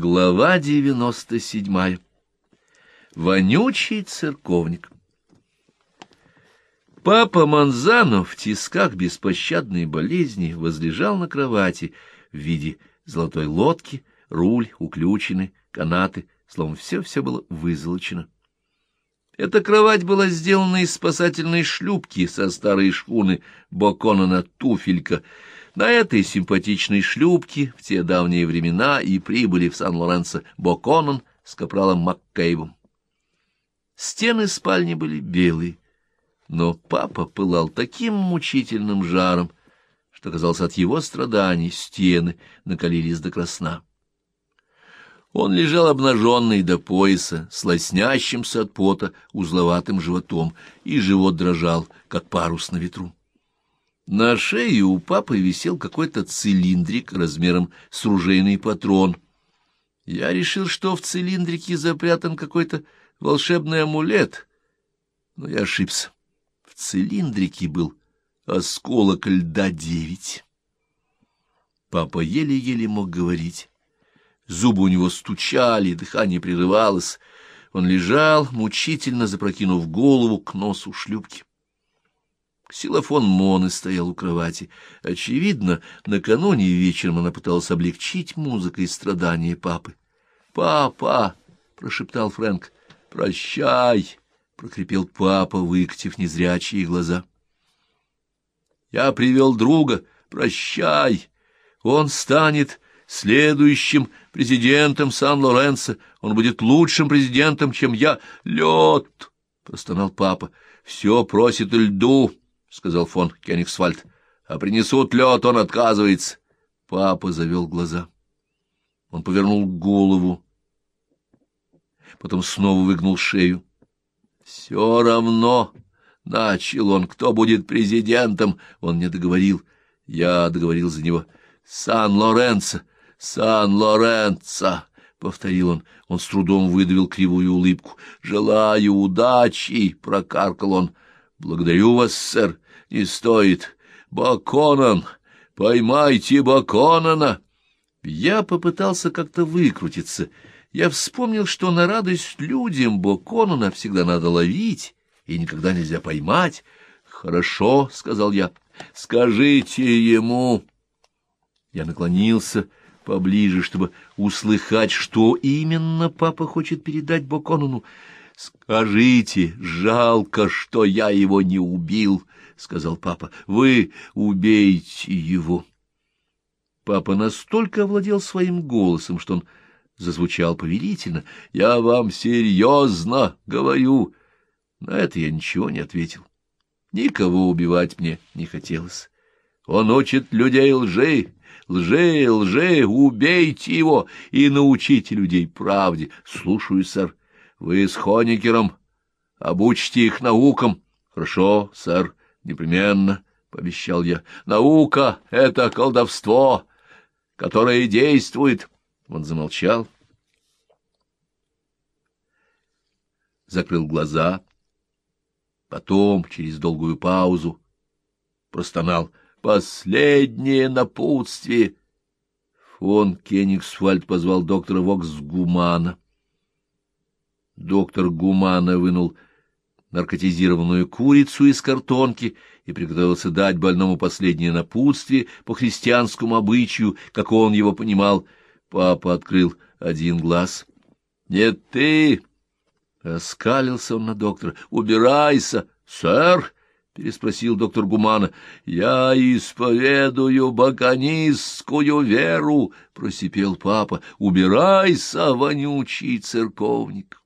Глава девяносто седьмая. Вонючий церковник. Папа Манзано в тисках беспощадной болезни возлежал на кровати в виде золотой лодки, руль, уключены, канаты, словом, все-все было вызолочено. Эта кровать была сделана из спасательной шлюпки со старой шхуны Боконана Туфелька, на этой симпатичной шлюпке в те давние времена и прибыли в Сан-Лоренцо Боконон с капралом Маккейбом. Стены спальни были белые, но папа пылал таким мучительным жаром, что, казалось, от его страданий стены накалились до красна. Он лежал обнаженный до пояса, с от пота узловатым животом, и живот дрожал, как парус на ветру. На шее у папы висел какой-то цилиндрик размером с ружейный патрон. Я решил, что в цилиндрике запрятан какой-то волшебный амулет, но я ошибся. В цилиндрике был осколок льда девять. Папа еле-еле мог говорить. Зубы у него стучали, дыхание прерывалось. Он лежал, мучительно запрокинув голову к носу шлюпки. Ксилофон Моны стоял у кровати. Очевидно, накануне вечером она пыталась облегчить музыкой страдания папы. «Папа!» — прошептал Фрэнк. «Прощай!» — прокрепел папа, выкатив незрячие глаза. «Я привел друга. Прощай! Он станет следующим президентом Сан-Лоренцо. Он будет лучшим президентом, чем я. Лед!» — простонал папа. «Все просит льду!» — сказал фон Кенигсвальд. — А принесут лед, он отказывается. Папа завел глаза. Он повернул голову, потом снова выгнул шею. — Все равно, — начал он, — кто будет президентом, он не договорил. Я договорил за него. — Сан-Лоренцо, Сан-Лоренцо, — повторил он. Он с трудом выдавил кривую улыбку. — Желаю удачи, — прокаркал он. —— Благодарю вас, сэр. Не стоит. Баконан! Поймайте Баконана! Я попытался как-то выкрутиться. Я вспомнил, что на радость людям Баконана всегда надо ловить и никогда нельзя поймать. — Хорошо, — сказал я. — Скажите ему... Я наклонился поближе, чтобы услыхать, что именно папа хочет передать Боконону. — Скажите, жалко, что я его не убил, — сказал папа. — Вы убейте его. Папа настолько овладел своим голосом, что он зазвучал повелительно. — Я вам серьезно говорю. На это я ничего не ответил. Никого убивать мне не хотелось. Он учит людей лжи, лжи, лжи, убейте его и научите людей правде. Слушаю, сэр. Вы с Хоникером обучите их наукам. Хорошо, сэр, непременно, — пообещал я. Наука — это колдовство, которое действует. Он замолчал, закрыл глаза, потом, через долгую паузу, простонал «Последнее напутствие!» Фон Кенигсфальд позвал доктора Воксгумана. Доктор Гумана вынул наркотизированную курицу из картонки и приготовился дать больному последнее напутствие по христианскому обычаю, как он его понимал. Папа открыл один глаз. — Нет, ты! — оскалился он на доктора. — Убирайся! — Сэр! — переспросил доктор Гумана. — Я исповедую баканистскую веру! — просипел папа. — Убирайся, вонючий церковник!